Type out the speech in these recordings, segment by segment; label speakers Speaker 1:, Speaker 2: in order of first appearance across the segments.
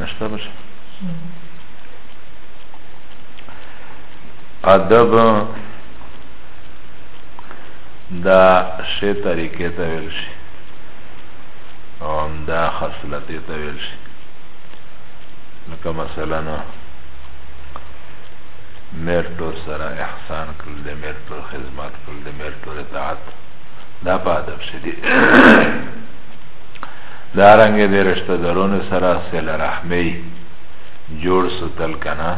Speaker 1: نشته بشه ادب دا شی طریقې ته ویل شي او همدا خصلتې ته ویل شي لکه مثلا مير ټور سره احسان کړل د مير ټور خدمت کړل د مير ټور اطاعت دا په ادب شدي دا رنګ د رشتہ دارونو سره سله رحمي جوړ ستل کنه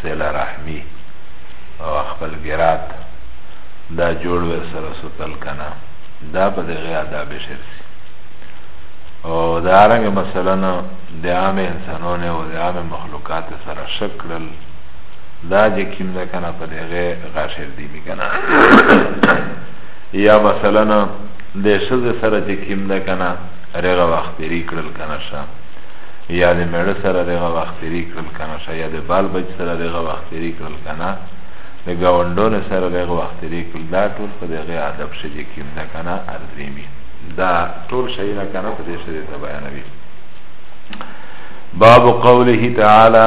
Speaker 1: سله رحمي او خپل ګرات دا جوړ ور سره ستل کنه دا په دغه آداب شرسي او دا رنګ مثلا د عام انسانانو او د عام مخلوقات سره شکل دا چې کیم ده کنه په دغه غاشر دی می کنه یا مثلا د شزه سره چې کیم ده کنه رغه وخت لري کړل کنه شه یا د مړ سره رغه وخت لري کړل کنه شه یا د بال بچ سره رغه وخت لري کړل کنه د گاوندون سره رغه وخت لري کړل دا ټول په دغه ادب شې چې کیم ده کنه ارزي می دا ټول شي نه کنه په دې شې ته بیانوي باب قوله تعالی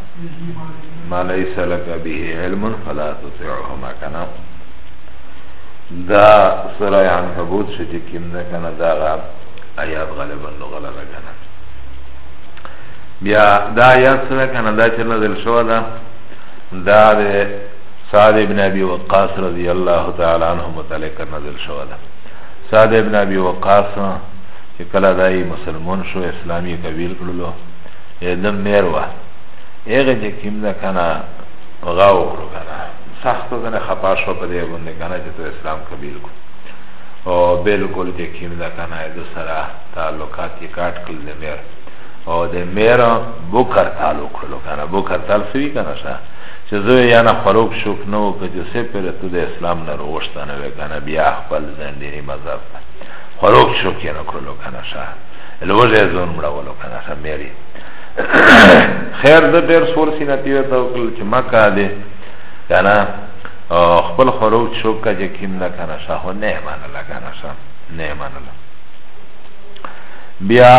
Speaker 1: ما ليس لك به علم فلا تطعهما كنا دا سره عن حبوت شجي كم ده كنا دا آيات غالبا نغلا ده كنا بیا دا آیات سره کنه دا چې نازل شو دا دا د سعد ابن ابي وقاص رضی الله تعالی عنہ متعلق نازل شو دا سعد ابن ابي وقاص چې کله دای مسلمان شو اسلامي قبیل کړلو ایدم میر وه ایغه جه کم ده کنه غا وکړو کنه سخت دنه خپا شو په دې باندې کنه چې تو اسلام قبول کو او بالکل چې کیم دا کنه د سره تعلقات یې کاټ کړل د میر او د میر بوکر تعلق کړل کنه بوکر تعلق سوي کنه شه چې زه یا نه خروب شوک نو که چې سه پر ته د اسلام نه روښتنه وکنه بیا خپل زندې مذهب خروب شوک نه کړل کنه شه لوځه زون مړول Asa meri خیر ده دیر سور سینا تیوه تا وکل چه مکا ده کانا خپل خروج شوک کا جه کم ده کانا شا خو نعمان الله کانا شا نعمان الله بیا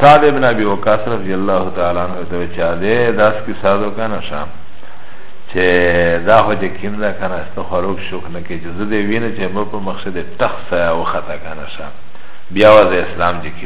Speaker 1: سعد ابن ابی وقاس رضی اللہ تعالی عنہ تو چا دے داس کی سادو کانا شا چه دا خو جه کم ده کانا است خروج شوک نکی جزده وینه چه مو پا مخشد تخصه وخطا کانا شا بیا وز اسلام جه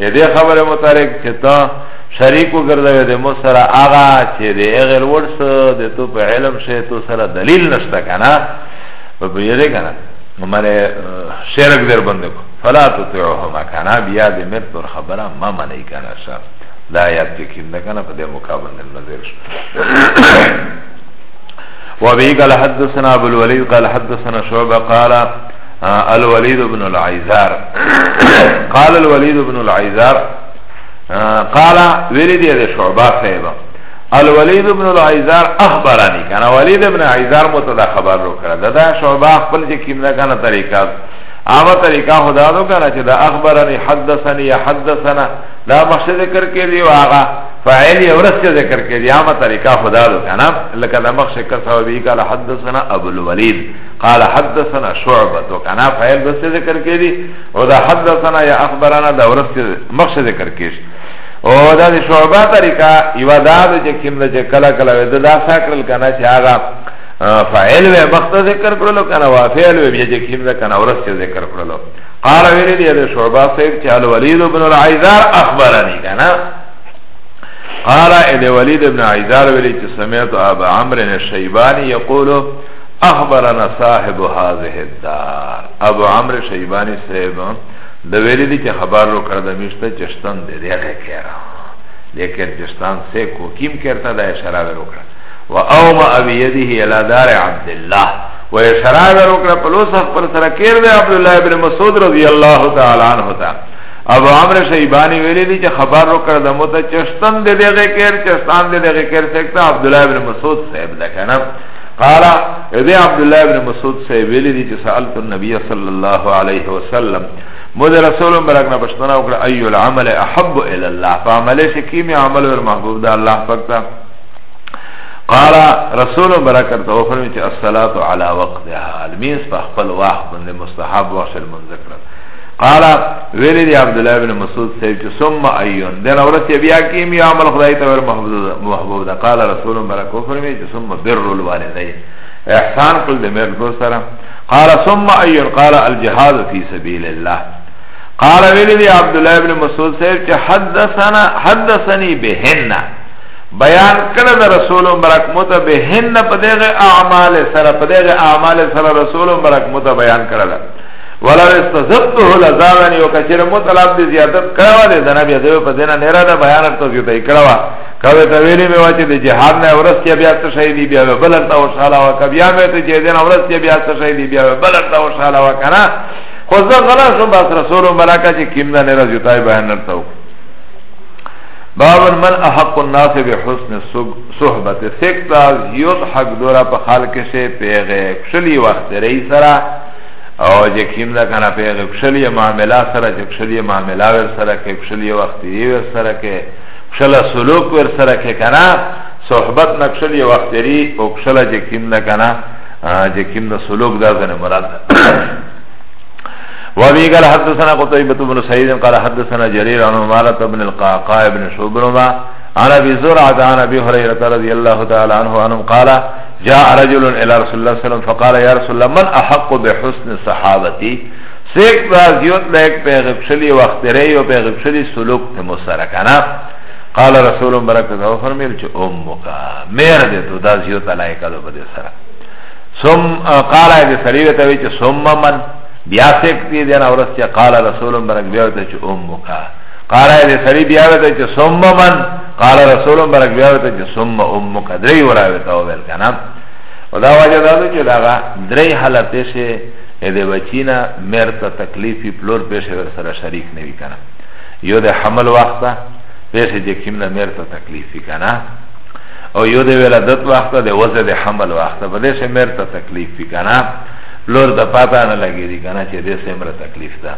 Speaker 1: دې خبره متعلق چې تا شریکو ګرځوي د مو سره هغه چې د هغه ورس د تو په علم شه تو سره دلیل نشته کنه په یې کنه مله شرک در باندې کو فلا تطيعهما كان بیا د مر پر خبره ما منی کنه شه دا یاد کې نه کنه په دې مقابل نظر شو وابي قال حدثنا ابو الوليد قال حدثنا شعبه قال الوليد بن العيزار قال الوليد بن العيزار قال وليد يا شعبه صاحب الوليد بن العيزار اخبرني كان وليد بن عيزار متدا خبر رو کرا دا شعبه خپل چې کیمنا کنه طریقہ اما طریقہ خدا دو کنه چې دا اخبرني حدثني يا حدثنا دا مخشه ذکر کړي او هغه فاعل یې ورسته ذکر کړي اما طریقہ خدا دو کنه لکه دا مخشه کسو به قال حدثنا ابو الوليد قال حدثنا شعبه تو کنا فعل بس ذکر کړي او دا حدثنا یا اخبرنا دا ورس مقصد ذکر کړي او دا د شعبه طریقه یو دا د کوم د کلا کلا د دا ساکل کنا چې هغه فاعل و مقصد ذکر کړلو کنا وافعل و بیا چې کوم د کنا ورس ذکر کړلو قال ویلی دی د شعبه صاحب چې الولید بن العیزار اخبرنی کنا قال الولید بن عیزار ویلی چې سمعت ابا عمرو الشیبانی یقول اخبرنا صاحب هذه الدار ابو عمرو شیبانی صاحب د ویلی دی چې خبر رو کړ د میشته چشتن دی دغه کړه لیکن چشتان سے کو کیم کرتا دا اشاره ورو کړ و اوما ابي يده الى دار عبد الله و اشاره ورو کړ په لوس پر سره کېر دی عبد الله ابن مسعود رضی الله تعالی عنہ تا ابو عمرو شیبانی ویلی دی چې خبر رو کړ د مت چشتن دی دغه کړ چشتان دی دغه کړ سکتا عبد الله ابن مسعود صاحب دا کنه قال ابي عبد الله بن مسعود سے ویلی دی چې سالت النبي صلی الله علیه وسلم مود رسول مبارک نه پښتنه وکړه اي العمل احب الى الله فعمل شي کی می عمل ور محبوب ده الله پاک ته قال رسول مبارک ته فرمایي چې الصلاه على وقتها الميز په خپل وخت باندې مستحب وخت المنذکر قال ویلی دی عبد الله بن مسعود سے چې ثم ايون دغه ورته بیا کی می عمل خدای ته ور محبوب ده قال رسول مبارک فرمایي ثم بر الوالدين احسان قل دمير دو سرا قال ثم ايون قال الجهاد في سبيل الله قال ولدي عبد الله بن مسعود صاحب چه حدثنا حدثني بهن بیان کړه د رسول مبارک مت بهن په دغه اعمال سره په دغه اعمال سره رسول مبارک مت بیان کړه ولا استزدته لزادنی وکچر مطلب دی زیادت کړه دې دنه بیا دې په دینه نه را ده بیان ته زیاته کړه کاوه ته ویلی مې واچې د جهاد نه ورس کې بیا څه شي دی بیا بل ته وشاله وکا بیا مې ته چې دین ورس کې بیا څه شي دی بیا بل ته وشاله وکا نه خو زه غلا شو بس رسول ملاکا چې کیم نه راځي تای بیان نه تاو باب من احق الناس بحسن صحبت سکتا زیوت حق دورا په خال کې شه پیغه کشلی وخت رئی سره او جه کیم دا کنه پیغه کشلی معاملہ سره جه کشلی معاملہ ور سره کې کشلی وخت یې ور سره کې کشلا سلوک ور سره که کنا صحبت نه کشل یو اختری او کشلا جه کم ده کنا جه کم ده سلوک ده زن مراد ده وابي قال حدثنا قتيبة بن سعيد قال حدثنا جرير عن عمارة بن القعقاع بن شبرمة عن أبي زرعة عن أبي هريرة رضي الله تعالى عنه عنهم قال جاء رجل إلى رسول الله صلى الله عليه وسلم فقال يا رسول الله من أحق بحسن صحابتي سیک بازیوت لیک پیغب شلی وقت ری و پیغب شلی سلوک تمو سرکنا قال رسول برکت او فرمیل چه امکا میر دی تو دا زیوت لائکا دو بده سرک سم قال اگه سریوه تاوی چه سم من بیا سیک دی دینا ورس چه قال رسول برک بیاوتا چه امکا قال اگه سری بیاوتا چه سم من قال رسول برک بیاوتا چه سم امکا دری وراوتا ویل کنا و دا وجه دادو چه داغا دری حالته شه ای ده بچی نه میر تا تکلیف وی پلور پیش ور سره شریک نوی کنه یو ده حمل وقت تا پیش جه کم نه میر تا تکلیف وی کنه او یو ده ولادت وقت تا ده وزه ده حمل وقت تا بدیش میر تا تکلیف وی کنه پلور ده پاتا نه لگی دی کنه چه ده سمر تکلیف تا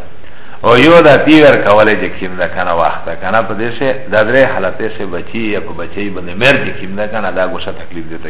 Speaker 1: او یو دا تیور کولی جه کم ده کنه وقت تا کنه پدیش ده دره حالتیش بچی یا پا بچی بنده میر جه کم ده کنه ده گوشه تکلیف دیتا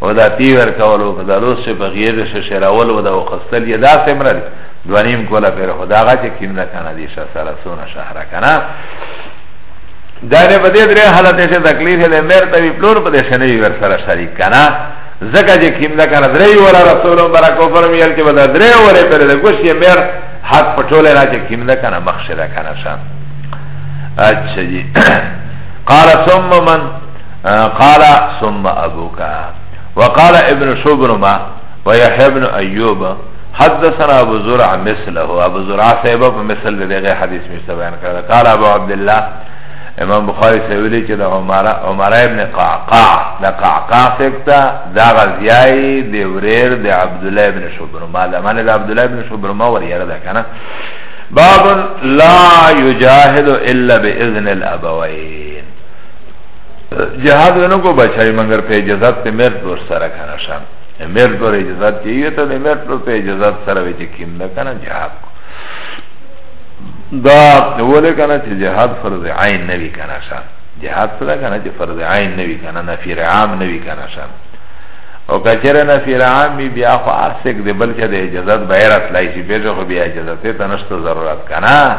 Speaker 1: او دا پی ورکول او دا لوس په غیر شش راول او دا وخستل یا دا سمرل دوانیم کولا پر خدا غا چې کیم نه کنه دي سره سونه شهر کنه دا نه په دې درې حالت ته تکلیف دې مر ته پلور په دې شنه ور سره شریک کنه زکه چې کیم نه کنه درې ور رسول برکو فرمیل چې بدا درې ور پر دې کوشي مر حق پټول را چې کیم نه کنه مخشه کنه شان اچھا جی قال ثم من قال ثم ابوك وقال ابن شبرمه ويحيى بن ايوب حدثنا ابو زرع مثله ابو زرع صاحب په مثل دغه حدیث مشته بیان کړه قال ابو عبد الله امام بخاری سے ویلی چې د عمر عمر ابن قعقاع د قعقاع سکتا دا غزیای د وریر د عبد الله ابن شبرما د معنی د عبد الله ابن شبرما وریره ده کنه باب لا یجاهد الا باذن الابوین جهاد ونه کو بچای مگر په اجازت په مرد ور سره کنه شان مرد ور اجازت کې یو ته مرد ور په اجازت سره وی چې کیم نه کنه جهاد کو دا وله کنه چې جهاد فرض عین نه وی کنه شان جهاد سره کنه چې فرض عین نه وی کنه نفیر عام نه وی کنه شان او کچره نفیر عام بی بیا خو اسک دی بلکې د اجازت بایرت لای شي به خو بیا اجازت ته نشته ضرورت کنه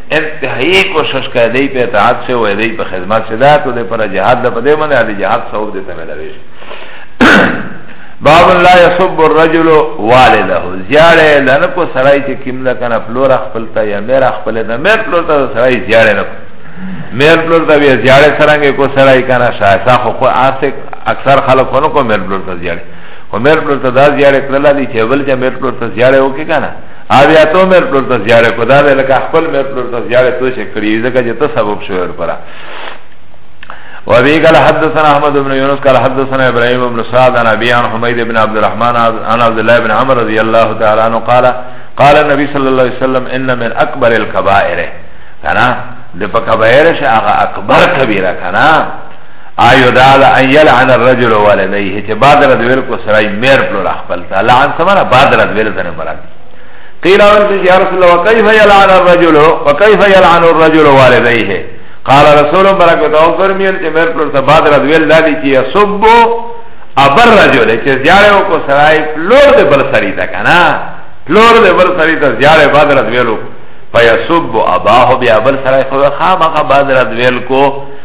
Speaker 1: انتهایی کوشش که دی په اطاعت سه و دی په خدمت سه دا تو دی پر جهاد دا پده من دی جهاد صحب دیتا ملاویش باب لا يصب الرجل والده زیاره لنکو سرائی چه کم لکن اپلور اخپلتا یا میر اخپلتا میر پلورتا دا سرائی زیاره نکو میر پلورتا بیا زیاره سرنگی کو سرائی کنا شایسا خو خو آسک اکثر خلق خونو کو میر پلورتا زیاره خو میر پلورتا دا زیاره کرلا دی چه بل چه میر پلورتا زیاره اوکی کنا اویا تو مر پلور ته زیاره کو دا به لکه خپل مر پلور ته زیاره تو شي کړی ځکه چې ته سبب شو ور پره وابي قال حدثنا احمد بن يونس قال حدثنا ابراهيم بن سعد عن ابي عن حميد بن عبد الرحمن عن عبد الله بن عمر رضي الله تعالى عنه قال قال النبي صلى الله عليه وسلم ان من اكبر الكبائر كان ده په کبائر شه هغه اکبر کبیره کنه آیو دا دا ان یلعن الرجل والدیه چه بادر دویل کو سرائی میر پلو را خپلتا لعن سمانا بادر دویل دن مراد قیل آمن کسی یا رسول اللہ وکیف یلعن الرجل وکیف یلعن الرجل والدیه قال رسول برک وتعالی فرمیل چه میر پلو سا بادر دویل دادی چه یصبو ابر رجل چه زیاره کو سرائی پلور ده بل سری تا کنا پلور ده بل سری تا زیاره بادر دویلو فیصبو اباهو بیا بل سرائی خواه خامقا بادر دویل کو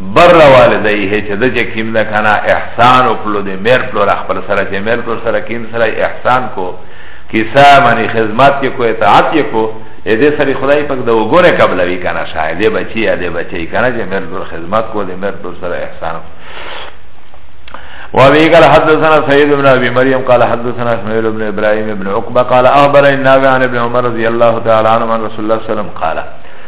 Speaker 1: بر والدیه چه ده چه کم ده کنا احسان اکلو ده میر پلور اخبر سره چه میر پلور سره کم سره احسان کو کسا منی خدمت که کو اطاعت که کو ده سری خدای پاک ده وگونه قبلوی کنا شای ده بچی یا ده بچی کنا چه میر پلور خدمت کو ده میر پلور سره احسان کو وابي قال حدثنا سيد بن ابي مريم قال حدثنا اسماعيل بن ابراهيم بن عقبه قال اخبرني نافع عن ابن عمر رضي الله تعالى عنه عن رسول الله صلى الله عليه وسلم قال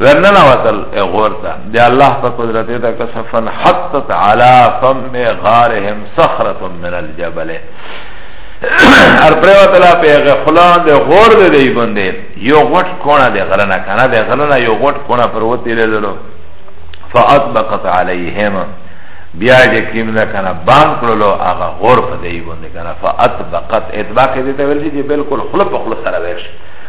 Speaker 1: ورننا وصل غورتا دی الله په قدرت دا کسفن حطت علی فم غارهم صخره من الجبل ار پروا تعالی پیغه خلان ده غور ده دی بنده یو غټ کونه ده غرنه کنه ده غرنه یو غټ کونه پر وتی لرلو فاطبقت علیهم بیا جه کیم ده کنه بان کرلو آغا غور پا دی بنده کنه فاطبقت اطباق دیتا ورشی جه بلکل خلپ خلپ سر ورشی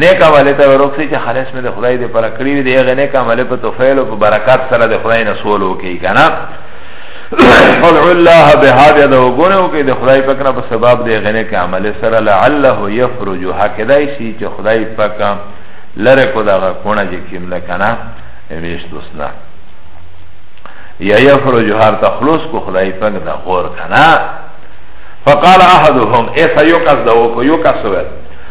Speaker 1: نیک عمل ته ورکړي چې خالص مې د خدای دې پر کړی دی هغه نیک عمل په توفیل او په برکات سره د خدای نه سوال وکړي کنه قل الله بهذا ده وګونو کې د خدای پاک نه په سبب دی غنه کې عمل سره لعله یفرج هکذا شي چې خدای پاک لره کو دا کونه چې کیم نه کنه همیش دوسنا یا یفرج هر تخلص کو خدای پاک دا غور کنه فقال احدهم ایسا یو کس دا وکو یو کس ویل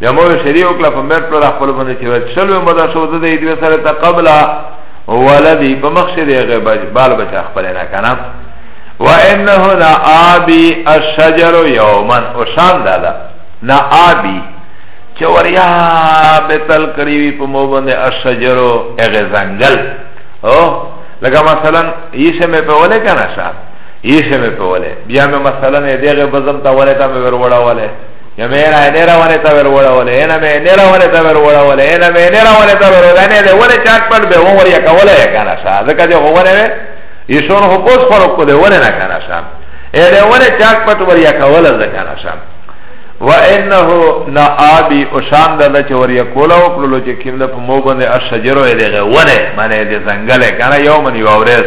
Speaker 1: بیا مور شریع وکړه په مټ پر خپل باندې چې ورته شلو مده شو د دې دوی سره تقبل ولدی په مخ شریع غیب بال بچا خپل نه کنه وانه لا ابي الشجر يوما وشان دادا نا ابي چې وریا به تل کړی وي په مو باندې الشجر هغه ځنګل او لکه مثلا یشه مې په وله کنه شاه یشه مې په وله بیا مې مثلا دغه بزم تا وله تا مې ور وړا وله یا مې نه نه راونه تا ور وړولې نه مې نه راونه تا ور وړولې نه مې نه راونه تا ور وړولې نه ولې چاټ پټ به وور یا کوله یا کنه شا ځکه چې وګوره وې یشون هو پوس خور کو دې ولې نه کنه شا اې دې ولې چاټ پټ ور یا کوله ځکه نه شا و انه نا ابي اوشان د چې ور یا کوله او کولو چې کیم د په مو باندې اشجرو دې غونه معنی دې ځنګل کنه یوم یو ورځ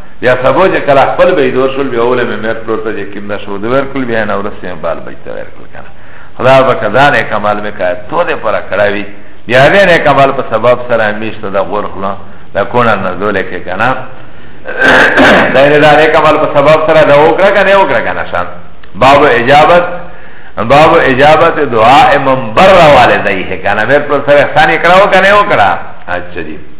Speaker 1: بیا سبو چې کله خپل به دور شول بیا اول مې مېر پلور ته چې کیم دا شو دور کول بیا نه ورسې بال بچته ور کول کنه خدا به کدا نه کمال مې کای تو دې پر کړاوی بیا دې نه کمال په سبب سره میشته دا غور خلا دا کونه نه دولې کې کنه دا دې دا نه کمال په سبب سره دا وکړه کنه وکړه کنه شان باب اجابت باب اجابت دعا منبر والدی ہے کنا میر پر سر احسانی کراو کنے او کرا اچھا جی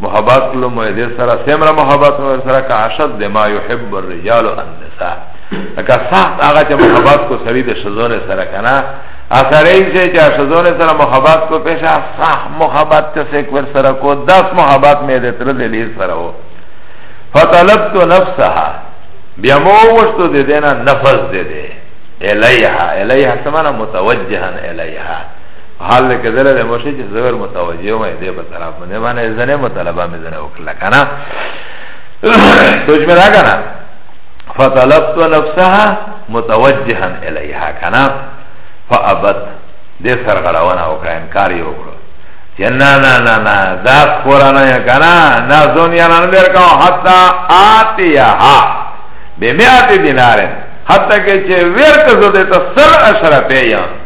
Speaker 1: محبت کلو مهدی سره سمره محبت مهدی سره که عشد ده ما یحب الرجال النساء لکه سخت آغا چه محبت کو سری ده شزون سره کنه اثر این چه چه شزون سره محبت کو پیشه سخت محبت چه سکور سره کو دس محبت مهدی تر دلیر سره ہو فطلبت نفسها بیا مو وشتو ده دینا نفس ده ده الیها الیها سمانا متوجهن الیها حال لکه دل ده موشه چه زور متوجه مهدی بطرف ونه باندې ځنه مطالبه مې ځنه وکړه کنه سوچ مې را کنه فطلبت نفسها متوجها الیها کنه فابت دې سرغړونه وکړه انکار یې وکړه چې نه نه نه نه دا قرانه یې کنه نه زون یې نه بیر کا حتا آتیها بمیات دینارن حتی که چه ویر که زده تا سر اشرا پیان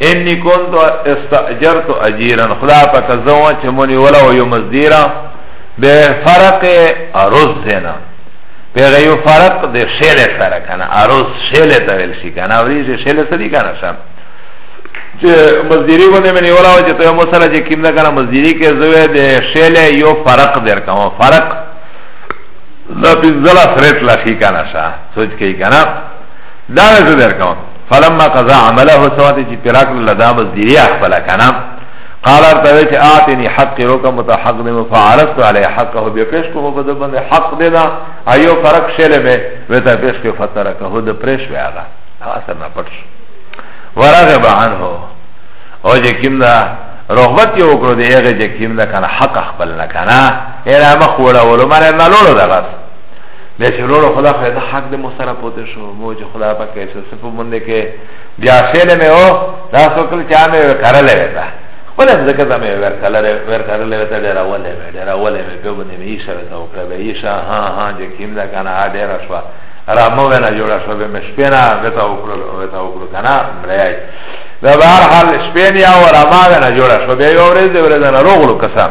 Speaker 1: انی کنت استاجرت اجیرا خدا پاک زوان چه منی ولا و یوم الزیرا به فرق عرض زینا پیغه یو فرق ده شیله سره کنه عرض شیله تاویل شی کنه وریجه شیله سری کنه شم چه مزدیری بنده منی ولا و چه تو یوم سره چه کم ده کنه مزدیری که زوه ده شیله یو فرق در کنه فرق ده پنزلا سریت لخی کنه شا سوچ که کنه دا زه درکوم فلما قضا عمله سواته چې پراک لدا مزدیری خپل کنه قال ارتوی چې اعتنی حق روک متحق دې فعرضت علی حقه به پیش کوم په دبن حق دې دا ایو فرق شله به وته پیش کې فترکه د پرش ویاغه اثر نه پټ ورغب عنه او چې کیمدا رغبت یو کړو دې هغه چې کیمدا کنه حق خپل نه کنه اله مخوله ولمر نه لولو دا بس بیا چې وروړو خدا خو د حق د مو سره پوتې شو مو چې خدا په کې څه څه په باندې کې بیا فعل مې او دا څوکل چا مې وکړلې وتا خپل ځکه دا مې ورکړلې ورکړلې وتا ډېر اولې مې ډېر اولې مې په باندې مې شوه تا او کړې یې شا ها ها چې کیم دا کنه ا ډېر شو را مو نه جوړه شو به مې شپنا وتا او کړو وتا او کړو کنه مړای دا بهر حال شپنیا او را ما نه جوړه شو به یو ورځ ورځ نه روغلو کسان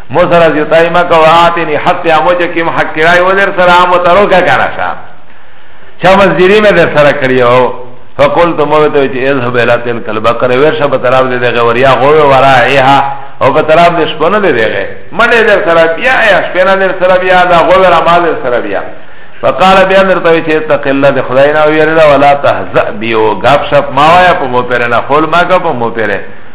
Speaker 1: مو سره زیتای مکه واتنی حتی امو چې کیم حق کرای و در سره امو ترو کا کنه شا چا مزدیری مې در سره کړیو فقلت مو ته چې اذهب الى تلك البقره ورشه په طرف دې دغه وریا غو ورا ایها او په طرف دې شپونه دې دغه منډه در سره بیا یا شپنه در سره بیا دا غو ورا ما در سره بیا فقال بیا مرته وی چې اتق الله د خدای نه ویره ولا تهزأ بیو غب شپ ما وایا په مو پرنه خول ما کا په مو پرنه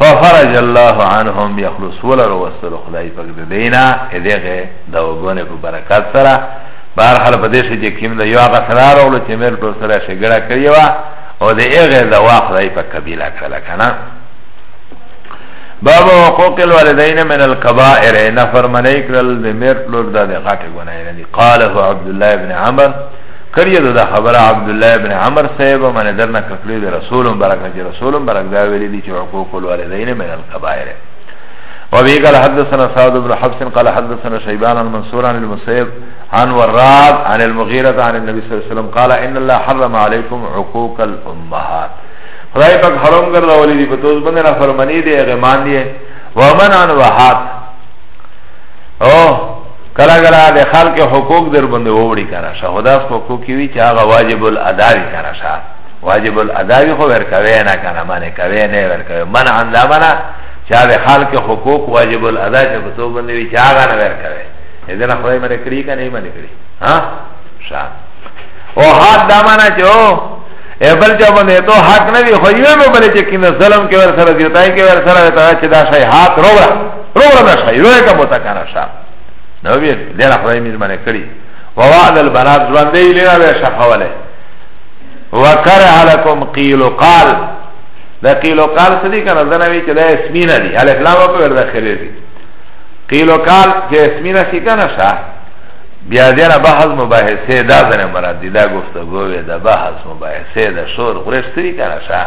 Speaker 1: ففرج الله عنهم يخلص ولا روستل خدای پاک د دینا دغه د وګونه په برکت سره بهر حال په دې شي چې کیم د یو هغه سره راولو چې مېر ټول سره شګړه کړی و او د هغه د واخلای په قبيله کړه کنه باب حقوق الوالدين من الكبائر نفر منیکل د مېر ټول د غټه ګناه نه قاله عبد الله بن عمرو کړی ده دا خبره عبد الله ابن عمر صاحب من در نه کړی ده رسول مبارک نه رسول مبارک دا ویلی دي چې حقوق الوالدین من الكبائر و به قال حدثنا سعد بن حفص قال حدثنا شيبان عن منصور عن المسيب عن وراد عن المغيرة عن النبي صلى الله عليه وسلم قال ان الله حرم عليكم حقوق الامهات خدای پاک حرام ګرځولې دي په توس باندې نه فرمانی دي غمان دي ومن عن وحات او کلا کلا د خلق حقوق در بنده ووړي کنه شه خدا اس حقوق کی وی چې هغه واجب الادا وی کنه شه واجب الادا وی خو ور کوي نه کنه معنی کوي نه ور کوي من عندما منه چې د خلق حقوق واجب الادا چې په تو باندې وی چې هغه نه ور کوي اذن خدای مې کړی کنه یې مې کړی ها شه او حد دا معنی چې بل چا باندې تو حق نه وی خو یې به بل چې کینه ظلم کې ور سره دیتای کې ور سره تا چې دا شی حق روړه روغ به شای روغ که بوتا کنه شا نو بیر دیر خدای میر منه کری و وعد البنات زوان دی لینا به شخوله و کره لکم قیل و قال دا قیل و قال سدی کنه زنوی چه دا اسمینه دی حال افلام اپا ورده خیلی دی قیل و قال چه اسمینه سی کنه شا بیا دینا بحث مباحثه دا زنه مراد دی دا گفتگوه دا بحث مباحثه دا شور غرش سری کنه شا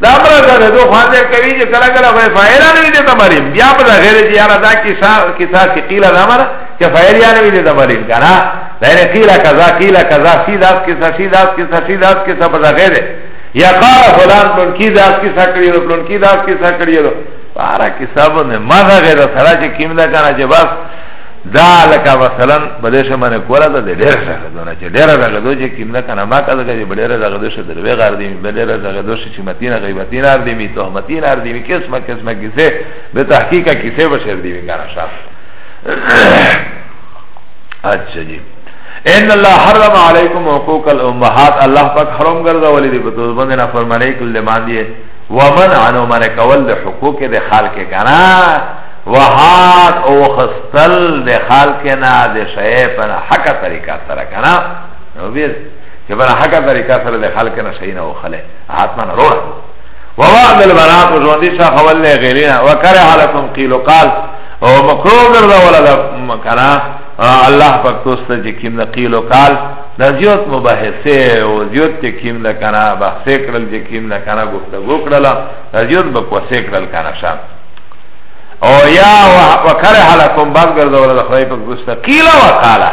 Speaker 1: دا امر سره دو خواته کوي چې کله کله غوې فایل نه دي ته مریم بیا په غیر چې یاره دا کیسه کیسه چې قیل نه مره چې فایل یا نه دي ته مریم کنه دا نه قیل کذا قیل کذا سی دا کیسه سی دا کیسه سی دا کیسه په غیر یا قال فلان پلون کی دا کیسه کړی نو پلون کی دا کیسه کړی نو پارا کیسه باندې ما غیر سره چې کیم دا کنه چې بس دا لکه مثلا بده شه منه کولا دا ډیر زغه دونه چې ډیر زغه دوی چې کیمنه کنه ما کده چې ډیر زغه دوی شه دروي غار دی ډیر زغه دوی چې متینه غیبتین ار دی می تهمتین ار دی می قسمه قسمه کیسه به تحقیقه کیسه بشر دی وینګا شاف اچھا جی ان الله حرم علیکم حقوق الامهات الله پاک حرام ګرځا ولې دی په تو باندې نه فرمانه کله مان دی ومن عنو من کول د حقوق د خلق کنا وحاد او خستل د خال کنا د شیء په حق طریقه سره کنا نو بیز چې په حق طریقه سره د خال کنا شیء نه وخله حتما روړه ووعد البنات ژوندې شا خول له غیلینا وکره حالکم قیل قال او مکروه ګرځا ولا د کنا الله پاک توست چې کیم د قیل قال د زیوت مباحثه او زیوت چې کیم د کنا بحث کړل چې کیم د کنا گفتگو کړل د زیوت بکوسه کړل کنا شام او یا وکره لکم بعد گردولا دا خدای پاک دوستا قیل وقالا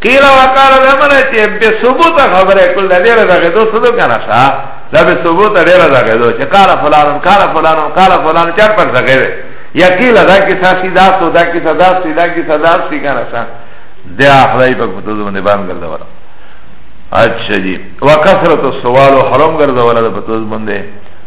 Speaker 1: قیل وقالا دا منا چه بی ثبوت خبره کل دا دیر دا غدو صدو کنا شا دا بی ثبوت دیر دا غدو چه قال فلانم قال فلانم قال فلانم چار پر سکره یا قیل دا کسا سی دا سو دا کسا دا سی دا کسا دا سی کنا شا دا خدای پاک دوستا بنده بان گردولا اچھا جی وکثرت السوال حرم گردولا دا پتوز بنده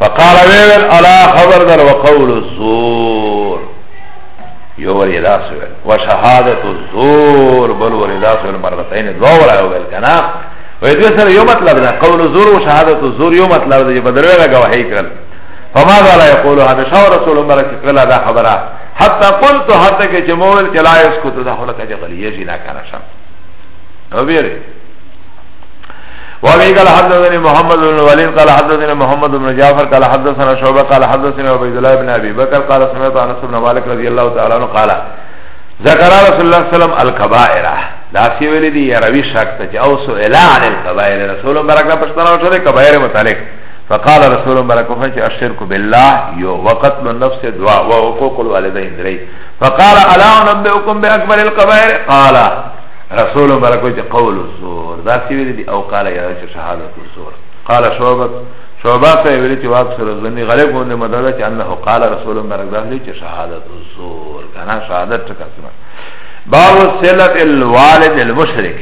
Speaker 1: فقال ویل الا خبر در وقول الزور یو وری داس ویل و شهادت الزور بل وری داس ویل مرتين دو ورا ویل کنا و دې سره یو مطلب ده قول الزور و شهادت الزور یو مطلب ده چې بدلوي غواهی کړل فما قال يقول هذا شاو رسول الله برکه کلا دا خبره حتى قلت حتى کې چې مول کې لا يسكت ده خلک چې غلیه جنا کنه شم نو بیره وابي قال حدثني محمد بن الوليد قال حدثني محمد بن جعفر قال حدثنا شعبة قال حدثنا عبيد الله بن ابي بكر قال سمعت انس بن مالك رضي الله تعالى عنه قال ذكر رسول الله صلى الله عليه وسلم الكبائر دا سی ویلی دی یا روی شک تا چه او سئلا عن الكبائر رسول مبارک نا پشتنا وشو دی کبائر متعلق فقال رسول مبارک وفن چه الشرک بالله یو وقتل النفس دعا وعقوق الوالدین دری فقال الا انبئكم باکبر الكبائر قال رسول مبارک وچه قول الزور دا سی ویلی دی او قال یا چه شهادت الزور قال شعبت شعبات ته ویلی چه واقع سر الزنی غلق بنده مدادا چه انه قال رسول مبارک دا سی چه شهادت الزور کنا شهادت چه قسمه باب سلت الوالد المشرک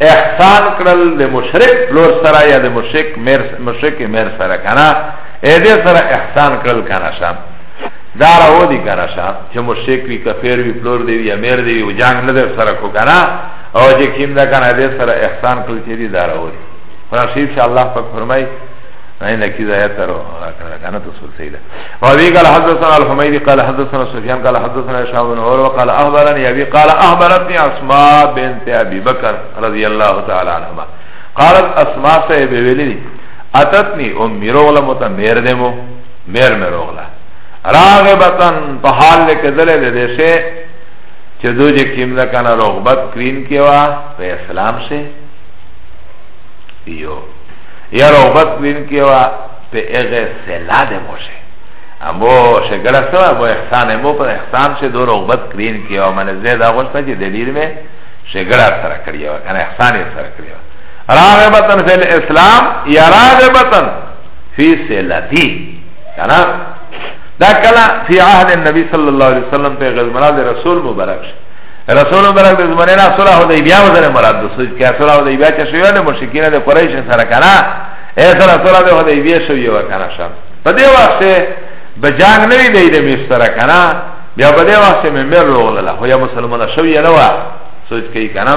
Speaker 1: احسان کرل ده مشرک لور سرا یا ده مشرک میر سرا کنا ایده سرا احسان کرل کنا شام دا راو دی کنه شا چې مشرک وی کفر وی پلور دی یا میر دی او جنگ نه در سره کو کنه او چې کیم دا کنه دې سره احسان کول چې دی دا راو دی قرآن شریف شاء الله پاک فرمای نه کی ځای تر کنه تو سول سیدا او وی قال حدثنا الحمیدی قال حدثنا سفیان قال حدثنا شعب بن اور وقال اخبرني ابي قال اخبرتني اسماء بنت ابي بکر رضی الله تعالی عنها قالت اسماء سے ویلی اتتنی ام میرو لمتا میر دمو میر میر اغلا راغبتن په حال له کدل له دې شه چې دوی چې کیم ده کنه رغبت کرین کیوا په اسلام شه یو یا رغبت کرین کیوا په هغه سلا ده موشه امو شګړه سره مو احسان مو په احسان شه دو رغبت کرین کیوا منه زیاده غوښته چې دلیل مې شګړه سره کړیو کنه احسان یې سره کړیو راغبتن فی الاسلام یا راغبتن فی سیلتی کنا دا کلا فی عهد النبی صلی اللہ علیہ وسلم پہ غزمرا دے رسول مبارک شد رسول مبارک دے زمانے نا صلح حدیبیہ وزن مراد دو سوچ کیا صلح حدیبیہ چا شویو دے مشکین دے قریش سر کنا ایسا رسول دے حدیبیہ شویو کنا شا پا دے وقت سے بجانگ نوی دے دے میستر کنا بیا پا دے وقت سے میں میر روغ للا ہو یا مسلمان شویو نوا سوچ کئی کنا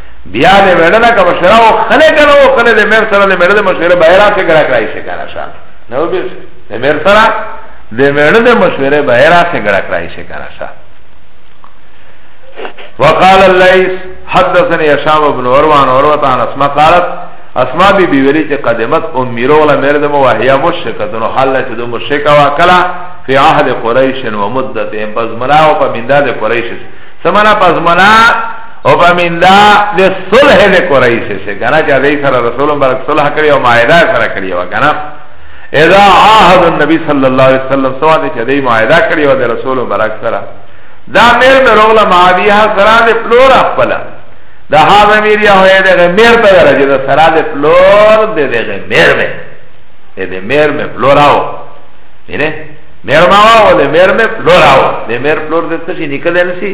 Speaker 1: بیا د مېړه نه که مشوره وکړې که نه وکړې د مېر سره د مېړه د مشورې به یې راسې ګړه کړای شي که نه شه نه وبېر شي د مېر سره د مېړه د مشورې به یې راسې ګړه کړای شي که نه شه وقال الليث حدثني هشام بن عروه عن عروه عن اسماء قالت اسماء بي بي ولي چې قدمت ام ميرولا مرد مو وهي مشرکه نو حل چې د مشرکه واکلا في عهد قريش ومدته پس منا او پمنده قريش سمنا پس منا او په من دا د صلح د قریش سره کنه چې دای سره رسول مبارک صلح کړی او معاهده سره کړی و کنه اذا عاهد النبي صلی الله علیه وسلم سوا دې چې دای معاهده کړی و د رسول مبارک سره دا میر مې روغله معاویه سره د پلور خپل دا هغه میر یا هه دغه میر په درجه دا سره د پلور د دغه میر مې د میر مې پلور آو مینه میر ما و د میر مې پلور آو د میر پلور د څه شي نکدل شي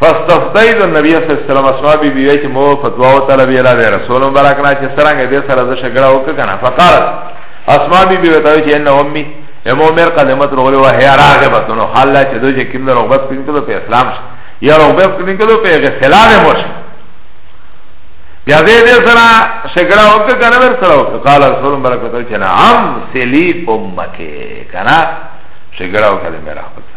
Speaker 1: فاستفتای دو نبی صلی اللہ علیہ وسلم اسما بی بیوی چه مو فتواو طلبی را دی رسول مبارکنا چه سرنگ دی سر ازش گڑا وکر کنا فقالت اسما بی بیوی تاوی چه ان امی امو میر قدمت رغلی و هی راغبتونو خالا چه دو چه کم در رغبت کنی کدو پی اسلام شد یا رغبت کنی کدو پی غسلان موشد بیا دې دې سره شګړه وکړه کنه ور سره وکړه قال رسول برکت چې نعم سلی امکه کنه شګړه وکړه میرا خپل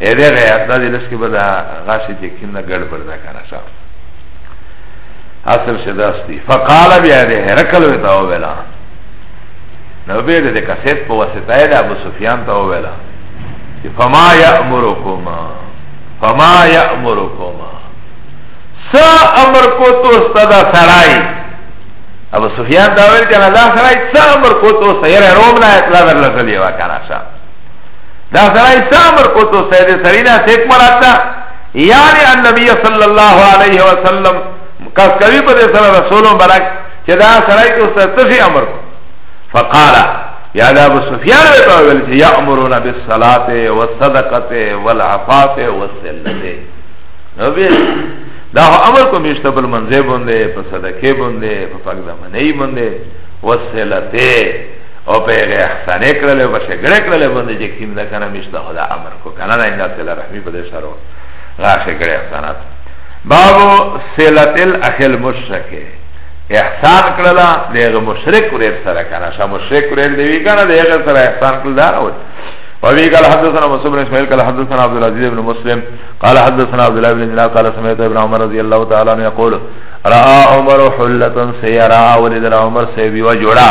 Speaker 1: اې دغه یاد دا لس کې به دا غاسې چې کینه ګډ بر دا کنه صاحب اصل څه داستی فقال بیا دې هرکل وتا او ویلا نو به دې کسيت په واسطه یې ابو سفیان ته او ویلا چې فما یامرکما فما یامرکما سا امر کو تو استدا سړای ابو سفیان دا ویل کنه لا سړای سا امر کو تو سیر روم نه اطلاع ورلګلی وکړه صاحب دا سرائی سامر کو تو سید سرینا سیک مراتا یعنی النبی صلی اللہ علیہ وسلم کس کبھی پر سر رسولوں برک چه دا سرائی کو ستشی امر کو فقالا یا دا ابو سفیان بیتا ویل چه یعمرونا بالصلاة والصدقة والعفاف والسلطة نو بیل دا هو امر کو میشته بل منځه باندې په صدقه باندې په پاک دمنې باندې وسلته او په هغه احسان کړل او بشه ګړه کړل باندې چې کیم دا کنه مشته خدا امر کو کنه نه انده سره رحمی په دې سره غاشه ګړه احسانات باب سلت الاخل مشرک احسان کړل دغه مشرک ور سره کنه شا مشرک ور دی وی کنه دغه سره احسان کړل دا راوت وابي قال حدثنا مصعب بن اسماعيل قال حدثنا عبد العزيز بن مسلم قال حدثنا عبد الله بن دينار قال سمعت ابن عمر رضي الله تعالى عنه يقول راى عمر حله سيرا ولد عمر سيبي وجوڑا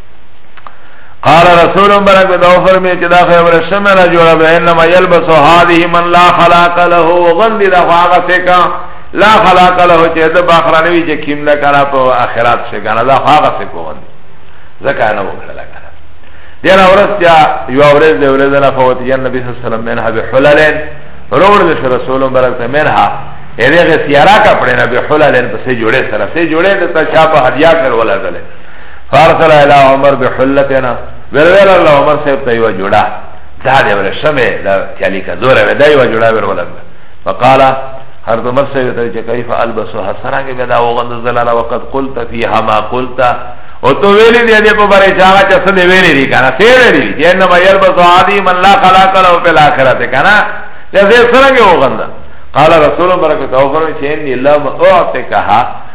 Speaker 1: قال رسول مبارک به دو فرمی چې دا خبره شمه نه جوړه به انما يلبس هذه من لا خلاق له وغندي دا هغه څه کا لا خلاق له چې د باخرانه وی چې کیم نه کرا په اخرت څه کنه دا هغه څه کوون زکه نه وکړه کنه دیر اورس یا یو اورس دی اورس نه فوت یا نبی صلی الله علیه وسلم منها بحللن روړ د رسول مبارک ته منها اې دغه سیارا کپڑے نه بحللن پسې جوړه سره سه جوړه د تشاپه هدیه کړ ولا دله فارسل الى عمر بحلتنا ور ور الله عمر صاحب ته یو جوړه دا دی ور شمه دا چالي کا زور و دا یو جوړه ور ولګ فقال هر د عمر صاحب ته چې کیف البسها سرانګه بدا وغند زلاله وقد قلت فيها ما قلت او تو ویلی دی دی په باره چاگا چا سن ویلی دی کنا سیر دی دی انما یلبس عادی من لا خلاق له په الاخرت کنا یا زیر سرنگی وغنده قال رسول برکت او فرمی چه انی لم اعتکها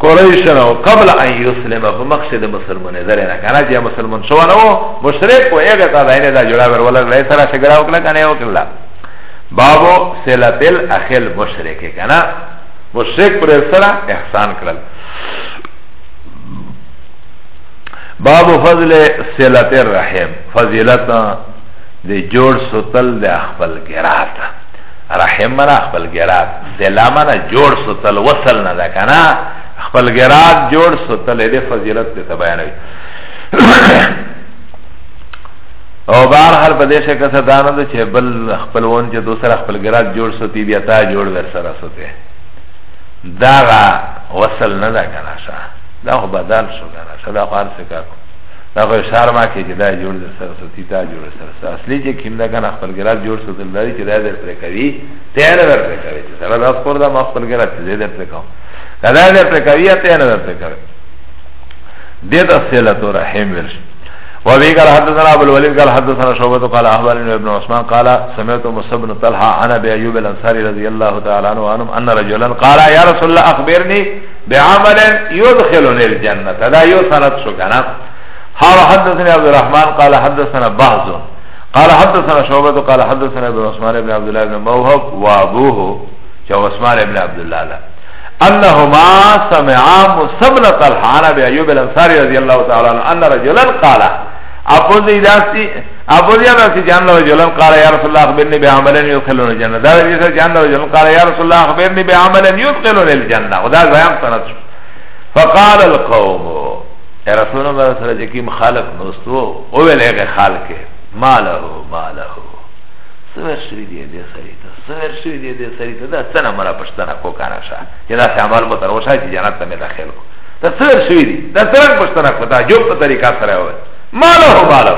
Speaker 1: قریشن او قبل ان یسلم په مخشه د مسلمانې درې نه کنه چې مسلمان شو نه وو مشرک و هغه ته داینه دا جوړا ور ولا لای سره شګړا وکړه کنه او کړه بابو سلاتل اخل مشرک کنه مشرک پر سره احسان کړل باب فضل سلات الرحم فضیلت دی جوړ سوتل د خپل ګراته رحم منا خپل گراد سلا منا جوړ ستل وصل نه ده کنه خپل گراد جوړ ستل دې فضیلت ته بیانوي او بار هر په دې شکه څه دانه ده چې بل خپلون چې دوسرا خپل گراد جوړ ستی بیا تا جوړ ور سره سته دا وصل نه ده کنه شا دا خو بدل شو کنه شا دا خو هر څه کا دا خو شرمه کې چې دا جوړ سره ستی تا جوړ سره دا اصلي چې کیم دا کنه خپل ګرات جوړ سو دل دای چې دا در پر کوي ته نه در پر کوي چې سره دا خور دا ما خپل ګرات دې در پر کوم دا در پر کوي ته نه در پر کوي دې دا صلت رحم ورش وابي قال حدثنا ابو الوليد قال حدثنا شعبة قال اخبرني ابن عثمان قال سمعت مصعب بن طلحه عن ابي ايوب الانصاري رضي الله تعالى عنه وعنهم ان رجلا قال يا رسول الله اخبرني بعمل يدخلني الجنه هذا يو سند شو كان حالا حدثنا عبد الرحمن قال حدثنا بعض قال حدثنا شعبت قال حدثنا ابن عثمان ابن عبدالله ابن موهب و ابوه چه عثمان ابن عبدالله لہ انهما سمعا مصبنا طلحانا بی ایوب الانصاری رضی اللہ تعالی عنہ ان رجلا قال اپو زیداستی ابو ذر رضی جان له جلن قال یا رسول الله اخبرني بعمل يدخلون الجنه دا رضی جان له جلن قال یا رسول الله اخبرني بعمل يدخلون الجنه ودا زیام سنت فقال القوم رسول الله سره چې کوم خلق نوستو او ویل هغه خلق ماله ماله سور شوی دی دې سړی ته سور شوی دی دې سړی ته دا څنګه مرا پښتنه کو کنه شه چې دا څه عمل مو تر وشه چې جنت ته مې داخل کو دا سور شوی دی دا څنګه پښتنه کو دا جو په طریقه سره و ماله ماله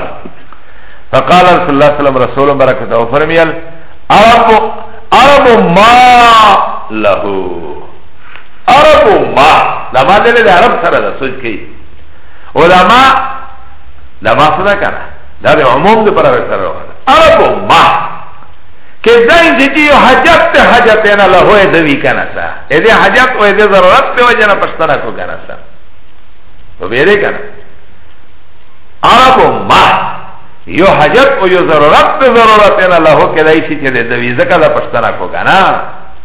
Speaker 1: فقال رسول الله صلی الله علیه وسلم برکته فرمیل عرب عرب ما له عرب و ما دا ما دلی دا عرب سره دا سوچ کئی و دا ما دا ما صدا کنا دا دا عموم دا پرا سره رو عرب و ما که زنگ جی یو حجت تی حجت اینا لہو ایدوی کنا سا ایدی حجت و ایدی ضرورت پی وجنا پشتنا کو کنا سا تو بیده کنا عرب و ما یو حجت و یو ضرورت پی ضرورت اینا لہو کدایشی چه دی دوی زکا دا پشتنا کو کنا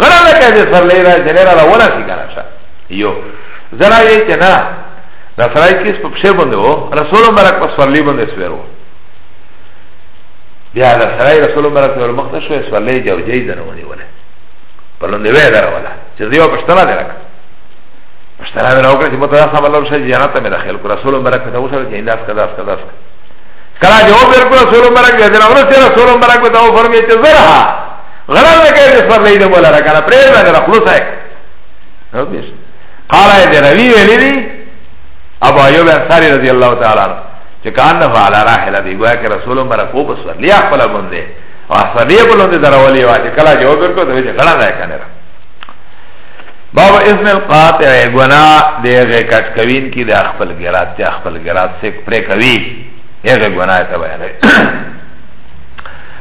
Speaker 1: غلا نه کړي سر لې را جنې را ولا شي کنه شا یو زرا یې چې نه دا سړی کیس په پښه باندې وو رسول مبارک په سورلې باندې سپیرو بیا دا سړی رسول مبارک ور مخ ته شو سورلې جو جې دنه ونی ولا په لوندې وې دره ولا چې دیو پښتنه دره پښتنه دره وکړه چې متدا صاحب الله شي جنت ته مې داخل کو رسول مبارک ته وسره چې انداز کدا کدا کدا کلا جو بالکل رسول مبارک دې دره ورسره رسول مبارک ته فرمایي چې زرها غلا نه کوي چې سر لید مولا را کنه پرې نه را خلاص ہے او بیس قال اے دے روی ویلی دی ابو ایوب انصاری رضی اللہ تعالی عنہ چې کان نه علی راحله دی گویا کہ رسول مبر کو بس ور لیا خپل باندې او سر لیا بلند درولې وا چې کلا جو ورکو ته چې غلا نه کنه باب اذن القاطع گنا دیغه کټ کوین کی د خپل ګرات ته خپل ګرات سیک پرې کوي هغه گنا ته بیانوي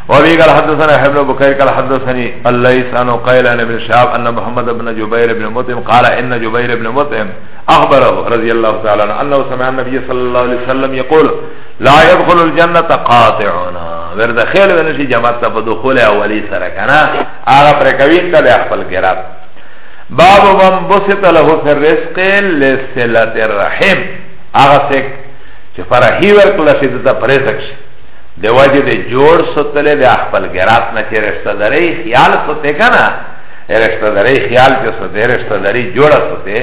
Speaker 1: وابي قال حدثنا حبل بكير قال حدثني الليث عن قيل عن ابن شهاب ان محمد بن جبير بن مطعم قال ان جبير بن مطعم اخبره رضي الله تعالى عنه انه سمع النبي صلى الله عليه وسلم يقول لا يدخل الجنه قاطعنا ورد خيل ونشي جماعت ته دخول اولي سره کنه هغه پر کوي کله خپل ګرات باب من بسط له في الرزق لسلة الرحم هغه څه چې فرحي ورکړل شي د پرېزک شي ده وجه ده جوڑ ستل ده اخپل گرات نا چه رشتہ داره خیال ستے کنا رشتہ داره خیال چه ستے رشتہ داره جوڑ ستے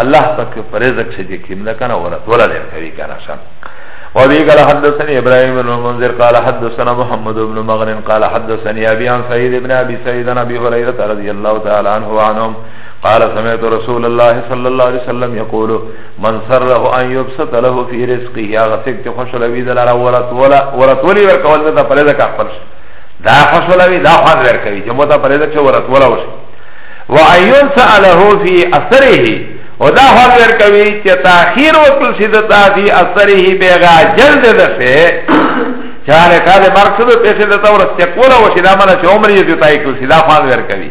Speaker 1: الله پاک پر رزق سے جه کم لکنا ورد ولا دیر کبی کنا شم وابي قال حدثني ابراهيم بن المنذر قال حدثنا محمد بن مغرن قال حدثني ابي عن سعيد بن ابي سعيد عن ابي هريره رضي الله تعالى عنه وعنهم قال سمعت رسول الله صلى الله عليه وسلم يقول من سره ان یبسط له فی رزقه یا غسق چې خوشلوی دلاره ورت ولا ورت ولی ورکول نه پرې ده خپل دا خوشلوی دا خوان ورکوي چې مو دا پرې ده چې ورت ولا وشي و ایون ساله فی اثره او دا خوان ورکوي چې تاخير وکړ شي د تاخی اثره بیغا جلد ده شه چاره کاله مرکز ته پیسې ده تور څه کوله وشي دا مله چې عمر یې جوړای کړ شي دا خوان ورکوي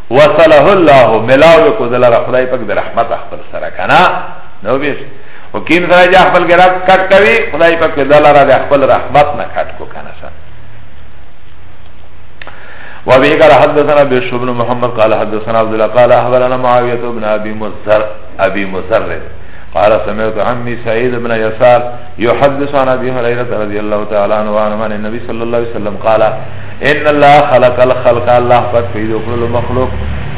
Speaker 1: وصله الله ملاو کو دلاره خدای پاک د رحمت خپل سره کنه نو بیس او کین سره جا خپل ګرات کټ کوي خدای پاک دلاره د خپل رحمت نه کټ کو کنه سره وابي قال حدثنا بشر بن محمد قال حدثنا عبد الله قال اخبرنا معاويه بن ابي مزر ابي مزر قال سمعت عمي سعيد بن يسار يحدث عن ابي هريره رضي الله تعالى عنه وعن النبي صلى الله عليه وسلم قال ان الله خلق الخلق الله پاک پیدا کړل مخلوق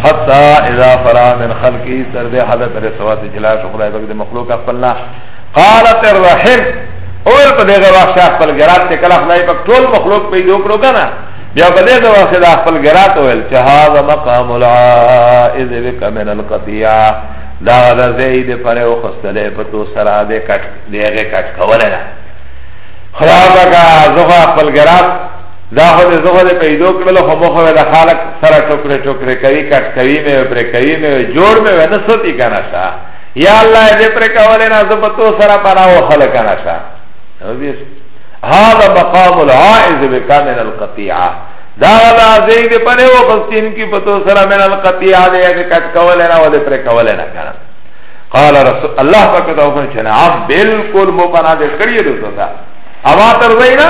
Speaker 1: حتا اذا فرا من خلقی تر دې حالت تر سواد جلا شو خدای پاک د مخلوق خپلنا قالت الرحم اول په دغه وخت خپل ګرات ته کله خدای پاک ټول مخلوق پیدا کړو کنه بیا په دغه وخت د خپل ګرات ویل چې هاذا مقام العائذ بك من القطيع دا د زید پر او خستله په تو سره د کټ دغه کټ کوله خدا پاک زغه خپل ګرات دا خو د زغه د پیدو کړل خو مخه د خلق سره ټوکره ټوکره کوي کټ کوي مې پر کوي مې جوړ مې نه سوتی کنه شا یا الله دې پر کول نه زه په تو سره پراو خلق کنه شا او دې هذا مقام العائز بكامل القطيعه دا دا زید پنه و فلسطین کی پتو سره من القطيعه دې یک کټ کول نه و دې پر کول نه کنه قال رسول الله پاک دا وکړه چې نه بالکل مو پناه دې کړی دوستا اوا تر وینا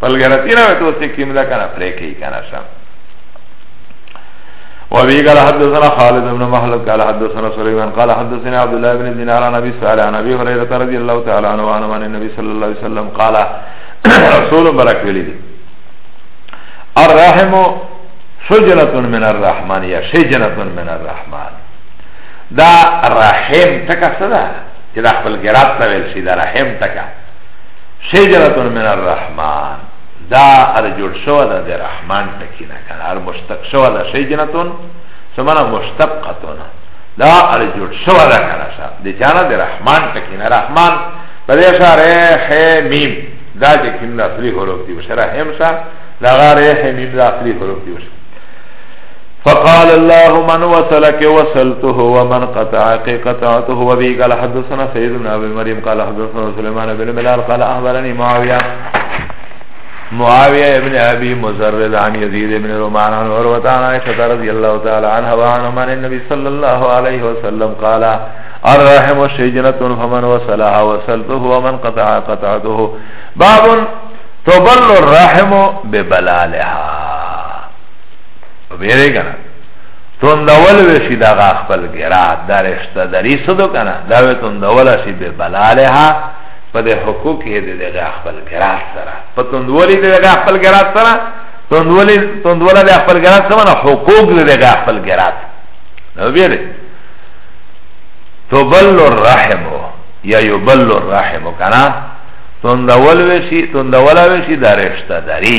Speaker 1: فلغرتی را تو سے کیم دا کنا پرے کی کنا شا وابی قال حدثنا خالد بن محلد قال حدثنا سلیمان قال حدثنا عبداللہ بن دینار عن ابی صالح عن ابی حریرت رضی اللہ تعالی عنہ وعنہ وعنہ نبی صلی اللہ علیہ وسلم قال رسول برک ولی دی الرحم شجرة من الرحمن یا شجرة من الرحمن دا رحم تکا صدا چه دا خپل گرات نویل شی دا رحم تکا شجرتون من الرحمن دا ار جوړ شو دا د رحمان ټکی نه کنه ار مشتق شو دا شجرتون سمنا مشتقتون دا ار جوړ شو دا کنه شا د چانه د رحمان ټکی نه رحمان په دې سره ح میم دا چې کوم د اصلي حروف دي وشره همسا دا غاره ح میم د اصلي حروف دي وشره فقال الله من وصلك وصلته ومن قطعك قطعته وبي قال حدثنا سيدنا ابي مريم قال حدثنا سليمان بن ملال قال اخبرني معاويه معاویه ابن ابي مزرد عن يزيد ابن رومان عن عروه عن عائشه رضي الله تعالى عنها وعن عن النبي صلى الله عليه وسلم قال الرحم شجره فمن وصلها وصلته ومن قطع قطعته باب تبل الرحم ببلالها بیره کنه تندول وشی دا غا خپل گرا دا رشتہ داری صدو کنه دا وی تندول شی بی بلالها پا دی حقوق هی دی دی غا خپل گرا سرا پا تندولی دی غا خپل گرا سرا تندولی تندولا دی خپل گرا سرا حقوق دی غا خپل گرا سرا نو بیره تبل الرحمو یا یبل الرحمو کنا تندول وشی تندول وشی دا رشتہ داری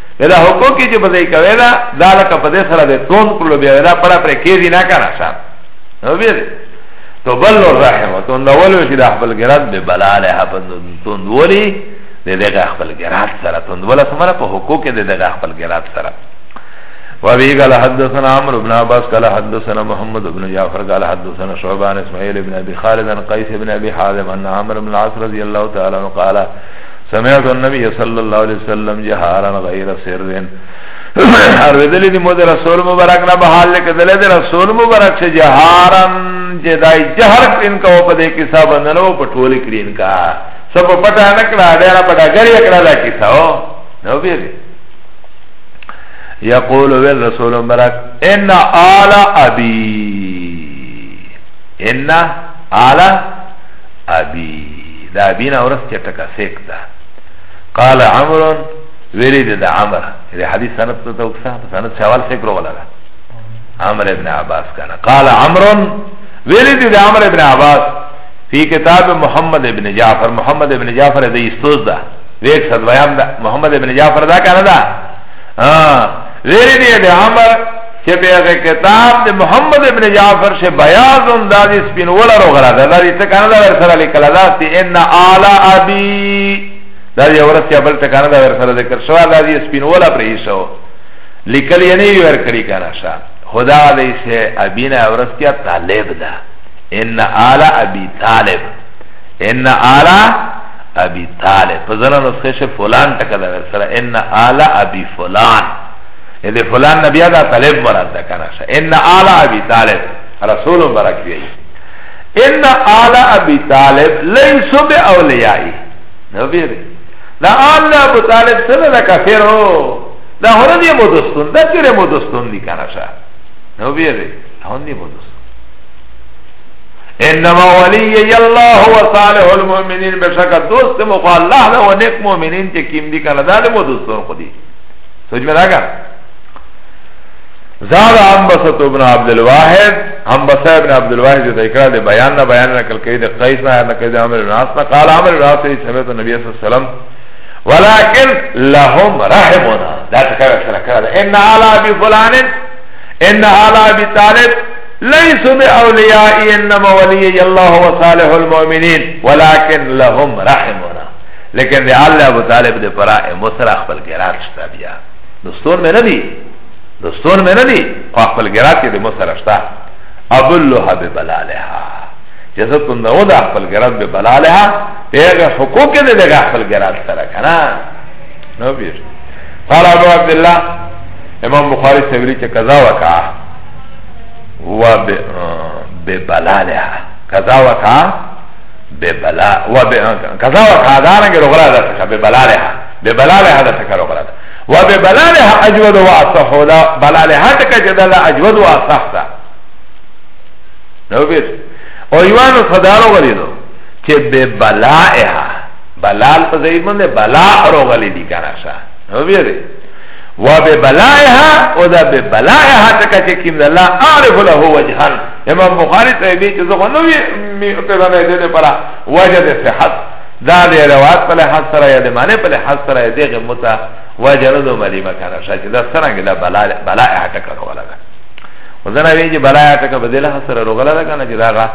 Speaker 1: دا حکم کی چه بزای کوئی دا دا لکا پده سره ده تون کرلو بیا دا پڑا پر کیزی نکانا شا نو بیا ده تو بلو رحم و تون دولو شی دا اخبر گرد بی بلاله حفظ تون دولی ده ده اخبر گرد سره تون دولا سمانا پا حکم کی ده ده اخبر گرد سره وابي قال حدثنا عمرو بن عباس قال حدثنا محمد بن جعفر قال حدثنا شعبان اسماعيل بن ابي خالد عن قيس بن ابي حازم ان عمرو بن العاص رضي الله تعالى عنه قال سمعت النبی صلی اللہ علیہ وسلم جہارا غیر سرین ارویدلی دی مود رسول مبارک نا بحال لکدلی دی رسول مبارک چه جہارا چه دای جہر کرین کا وپا دی کسا بندنو پا ٹولی کرین کا سب پتا نکڑا دیرا پتا گری اکڑا دا کسا ہو نو بیدی یقول ویل رسول مبارک ان آل ابی ان آل ابی دا ابینا ورس چه ٹکا سیک دا قال عمرون ویلی دی دا عمر دی حدیث سند تا توکسا سند شوال سیک رو لگا عمر ابن عباس کانا قال عمرون ویلی دی دا عمر ابن عباس فی کتاب محمد ابن جعفر محمد ابن جعفر دی استوز دا ویک صد ویام دا محمد ابن جعفر دا کانا دا ویلی دی دا عمر چه پی اغی کتاب دی محمد ابن جعفر شه بیازون دادی سپین ولا رو غلا دا دادی تکانه دا ورسر لکل داستی ان آلا ابی دادی ورس یا بل تکانه دا ورسر ذکر شوا دادی سپین ولا پریشو لکل ینی ورکلی کانا شا خدا دی شه ابینا ورس یا طالب دا ان آلا ابی طالب ان آلا ابی طالب پزنه نسخه شه فلان تکانه ورسر ان آلا ابی فلان ده فلان نبی دا طالب مراد ده کنه شا ان آل ابی طالب رسول مبارک بیئی ان آل ابی طالب لیسو بی اولیائی نو بیده دا آل ابو طالب سنه ده کفر ہو دا هره دی مو دوستون دا چیره مو دوستون دی کنه شا نو بیده هون دی مو دوستون انما ولی الله و صالح المؤمنین بشکر دوست مخو الله ده و نیک مؤمنین چه کم دی کنه دا ده مو دوستون خودی سوچ میں راگا زاد حنبسط ابن عبدالواحد حنبسط ابن عبدالواحد جتا اکرا دے بیان نا بیان نکل کئی دے قیس نا نکل دے عمر ناس نا قال عمر ناس نا سمیت نبی صلی اللہ علیہ وسلم ولكن لهم رحمنا دا تکرر سره کړه دا ان علا بی فلان ان علا بی طالب ليس باولياء انما ولي الله وصالح المؤمنين ولكن لهم رحمنا لیکن دی آل ابو طالب دی پرا مصر اخبر گرار شتا بیا دستور میں ندی دستور میں ندی خو اخبر گرار کی دی مصر شتا ابو اللوح بی بلالها جزا تندو دا اخبر گرار بی بلالها پیغا حقوق دی دی اخبر گرار سرا کنا نو بیش قال ابو عبداللہ امام بخاری سوری چه قضا وکا هو بی بلالها قضا وکا به بلا و به کذا و کذا رنګ رغلا ده څه به بلا له به بلا له ده څه رغلا ده و به بلا له اجود و اصح ولا بلا له هټ کجه ده لا اجود و اصح ده نو به او یوانو صدارو غلی نو چې به بلا ها بلال په ځای باندې بلا رغلی دي کنه شه نو به وببلائها ودا ببلائها تکا چه کم دا لا عارف له وجهان امام بخاری ته دی چې زه نو می په باندې دې لپاره وجه د صحت دا د روایت په لحاظ سره یا د معنی په لحاظ سره دې غمتا وجه نه ملي مکان شاید دا څنګه دا بلا بلا احتک کولا ده وزنه وی چې بلا احتک په دې لحاظ سره روغلا ده کنه چې داغه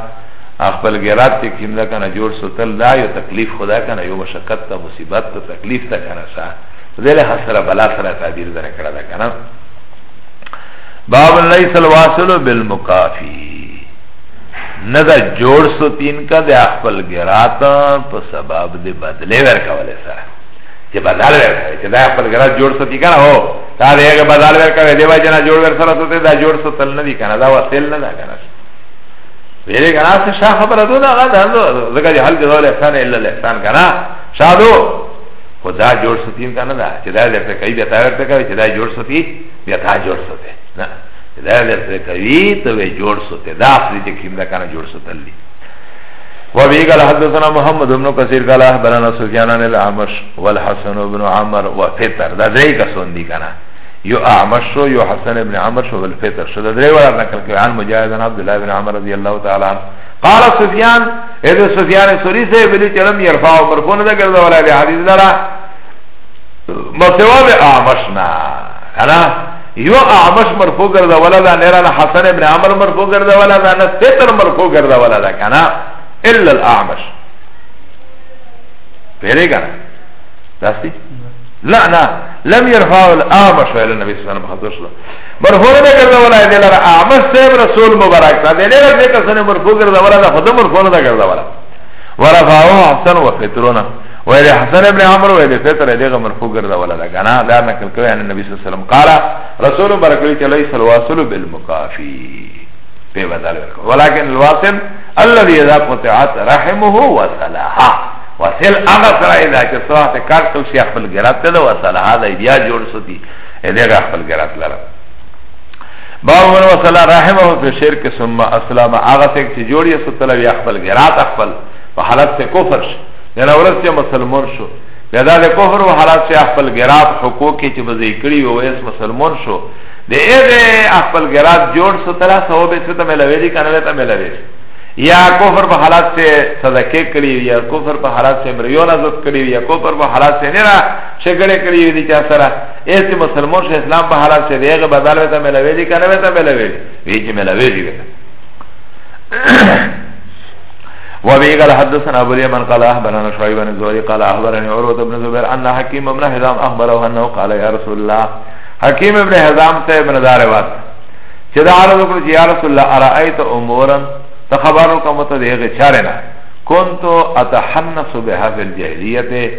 Speaker 1: خپل غیرات ته کیم ده کنه جوړ سوتل دا یو تکلیف خدا کنه یو مشقت ته مصیبت ته تکلیف ته کنه سا دې لحاظ سره بلا سره تعبیر درکړه ده کنه باب ليس الواصل بالمكافي ندا جوړ سپین کا د خپل ګرات په سبب د بدله ورکول سره چې بدل ورکوي چې دا خپل ګرات جوړ سپی کنه هو دا دغه بدل ورکوي دیو جنا جوړ ور سره ته دا جوړ سپل نه دی کنه دا وسیل نه دا کنه ویره کنه څه شاه خبره دوه دا غدا زګه حل کې ډول احسان الا الاحسان کنه شادو خو دا جوړ ستی امتا نه دا چه دا در تکوی بیا تا در تکوی چه دا جوړ ستی بیا تا جوړ ستی نه چه دا در تکوی تو بیا جوړ ستی دا اصلی چه کم دا کانا جوړ ستل لی وابي قال حدثنا محمد بن كثير قال اخبرنا سفيان عن الاعمش والحسن بن عمر وفتر دا دري كسون دي كنا يو اعمش شو يو حسن بن عمر شو والفتر شو دا دري ولا نقل عن مجاهد عن عبد الله بن عمر رضي الله تعالى عنه قال سفيان ابو سفیان سوری سے ویلی چلم یرفع مرفون دا کرده ولا دی حدیث لرا مسواب اعمشنا انا یو اعمش مرفوع کرده ولا دا نیران حسن ابن عمر مرفوع کرده ولا دا نستر مرفوع کرده ولا دا کنا الا الاعمش پیره کنا داستی لا نا لم يرفع الاعمش الى النبي صلى الله عليه وسلم مرفوع نه ګرځولا دی لره اعمش صاحب رسول مبارک صاحب دی لره دې کسنه مرفوع ګرځولا ده خود مرفوع نه ګرځولا ورفعه حسن وفطرونه ویلی حسن ابن عمر ویلی فطر دیغه مرفوع ګرځولا ده کنه دا نقل کوي ان نبی صلی الله علیه وسلم قال رسول مبارک علیه چلی سلواسل بالمکافی په بدل ورکو ولكن الواصل الذي اذا قطعت رحمه وصلها وصل هغه سره اذا چې سره کار څو شي خپل ګرات ته وصلها دا بیا جوړ ستی ادي غا خپل قرات لرا باب من وصل رحمه في شرك ثم اسلم اغا سيك چه جوڑي ستلو يا خپل قرات خپل و حالت سه کفر شو دنا ورس چه مسلمون شو بيدا ده کفر و حالت سه خپل قرات حقوقي چه بزي کری و ويس مسلمون شو ده اي ده خپل قرات جوڑ ستلا سواب ستا ملوه دي کنوه تا ملوه شو یا کفر په حالت سے صدقه کړی یا کفر په حالت سے مریون عزت کړی یا کفر په حالت سے نه شګړې کړې وي دي چا سره اې چې مسلمان شه اسلام به حلال شه دی هغه بدل وته ملوي دي کنه وته ملوي دي وی چې ملوي دي وابي قال حدثنا ابو اليمن قال اخبرنا شعيب بن زهري قال اخبرني عروه بن زبير ان حكيم بن حزام اخبره انه قال يا رسول الله حكيم بن حزام ته ابن داروات چې دا عرض وکړ چې یا رسول الله ارايت امورا ته خبرو کوم ته دغه چاره نه كنت اتحنس بها في الجاهليه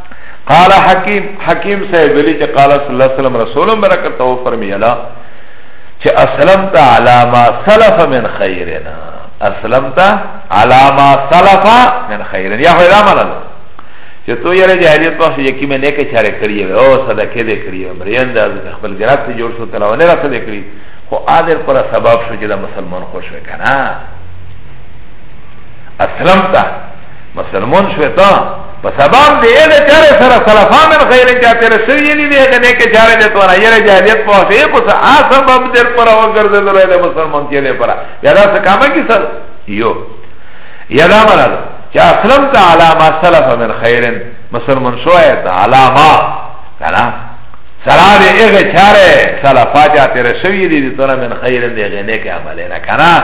Speaker 1: قال حکیم حکیم صاحب ویلی چې قال صلی الله علیه وسلم رسول برکته او فرمیلا چې اسلمت علی ما سلف من خیرنا اسلمت علی ما سلف من خیرنا یا هو دا معنی چې تو یې جاهلیت په شي کې مې نه کې چاره کړی او صدقه دې کړی او مریند از خپل ګرات ته جوړ شو تلاونه راته دې کړی خو آدر پر سبب شو چې دا مسلمان خوش وکنه اسلمت مسلمون شوی تا په سبب دی له چاره سره سلفا من غیر چا تر سوی دی دی کنه کې چاره دې تو نه یره جاهلیت په واسه په څه آ سبب در پر او ګرځل له مسلمان کې له پر یا دا څه کامه کې سر یو یا دا مراد چې اسلم ته علامه سلف من خیر مسلمان شوی تا علامه کنه سره دې هغه چاره سلفا چا تر سوی دی تو نه من خیر دی غنه کې عمل نه کنه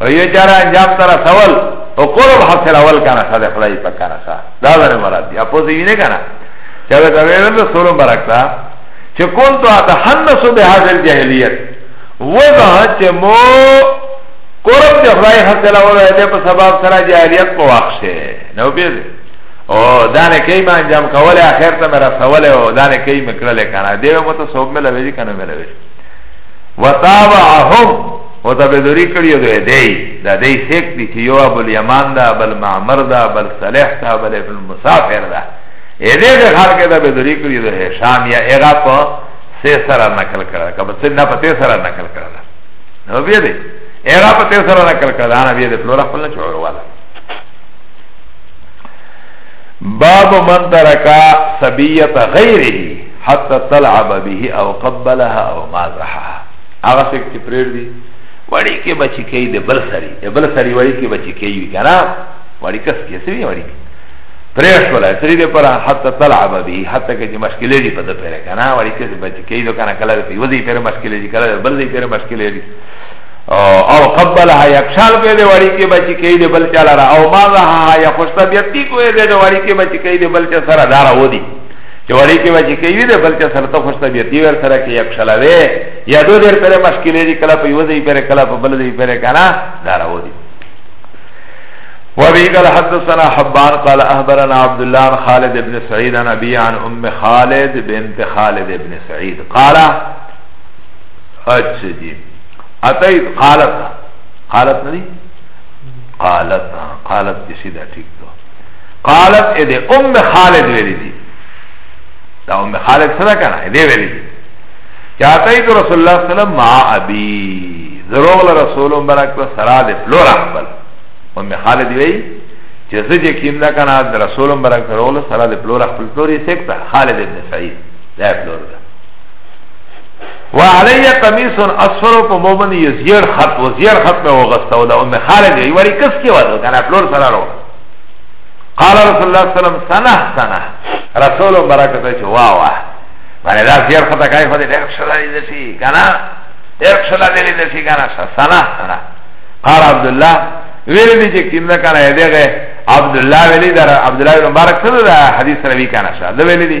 Speaker 1: او یو چاره انجام تر سوال او قرب حاصل اول کنه صد خدای په کنه صا دا ور مراد دی اپو زی نه کنه چا به دا ویل نو سولو برکتا چې کون تو اتحنس به حاصل جاهلیت ودا چې مو قرب دی خدای حاصل اول دی په سبب سره جاهلیت په واخشه نو به او دانه کی ما انجام کوله اخر ته مرا سواله او دانه کی مکړه لکنه دیو مو ته سوب ملوي کنه ملوي وتابعهم او دا به دوری کړی یو دی دی دا دی سیک دی چې یو ابو الیمان دا بل معمر دا بل صالح دا بل ابن مسافر دا اې دې د خار کې دا به دوری کړی دی هشام یا اغا په سه سره نقل کړه کبه څه نه پته سره نقل کړه نو بیا دې اغا په سه سره نقل کړه دا نه بیا دې فلور خپل چور والا باب من ترکا سبیت غیره حتی تلعب به او قبلها او مازحها هغه څوک چې پرېږدي وړي کې بچي کوي د بل سړي د بل سړي وړي کې بچي کوي که نه وړي کس کې څه وي وړي کې پرې شوله سړي دې پر حتی تلعب به حتی که چې مشکلې دي په ده پرې که نه وړي کې بچي کوي نو که نه کله په یوه ځای پرې مشکلې دي کله بل ځای پرې مشکلې دي او قبلها یکشال په دې وړي کې بچي کوي د بل چا لره او ما ذا یا خوشطبیعتي کوي د وړي کې بچي کوي د بل چا سره دارا ودی چې وړي کې وځي کې وي د بل چا سره ته خوشته بیا دی ور سره کې یک شلاوي یا دو ډېر پر مشکلې دي کله په یو ځای پر کله په بل ځای پر کنه دا راو دي وابي قال حدثنا حبان قال اخبرنا عبد الله عن خالد بن سعيد عن ابي عن ام خالد بنت خالد بن سعيد قال اچھا جی اتيت قالت قالت ندی قالت قالت کسی دا ٹھیک قالت اده ام خالد ویلی دی دا ام خالد سره کنه اده ویلی دی چاہتای تو رسول اللہ صلی اللہ علیہ وسلم ما ابی ضرور لرسول مبرک و سرا دی پلور اخبر ام خالد وی چه سجه کیم دا کنه رسول مبرک ضرور لسرا دی پلور اخبر پلوری سکتا خالد ابن سعید دا پلور دا و علی قمیص اصفر په مومن یې زیر خط و زیر خط مې وغسته او د ام خالد یې وری کس کې وځو کنه پلور سره ورو قال رسول الله صلی الله علیه وسلم سنه سنه رسول برکت چې وا وا باندې دا زیر خط کای خو دې ډېر شلای دې شي کنه ډېر شلای دې شي کنه سنه سنه قال عبد الله ویل دي چې کینه کنه دغه عبد الله ویلی در عبد الله مبارک سره حدیث روي کنه دا ویل دي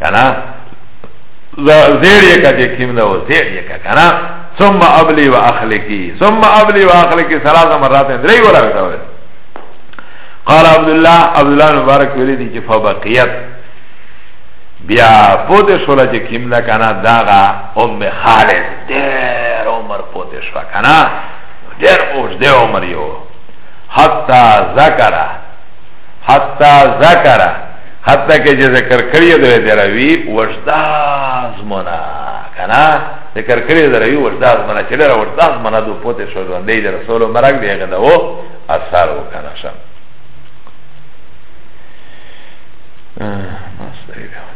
Speaker 1: کنا زیر یکا جه کم ده و زیر یکا کنا ثم ابلی و اخلقی ثم ابلی و اخلقی سلاس مرات دری ولا بیتا ولی قال عبدالله عبدالله مبارک ولی دی که فبقیت بیا پوته شولا جه کم ده کنا داغا ام خالد دیر عمر پوته شوا کنا دیر اوش ده عمر یو حتی ذکره حتی ذکر حتی که جه ذکر کریه دوی دروی وشداز منا کنا ذکر کریه دروی وشداز منا چلی را وشداز منا دو پوت شدون دی در رسول و مرک دی اگه دو اثار و کنا شم مستری بیو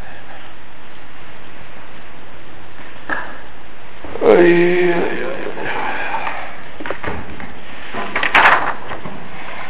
Speaker 1: Ay, ay, ay.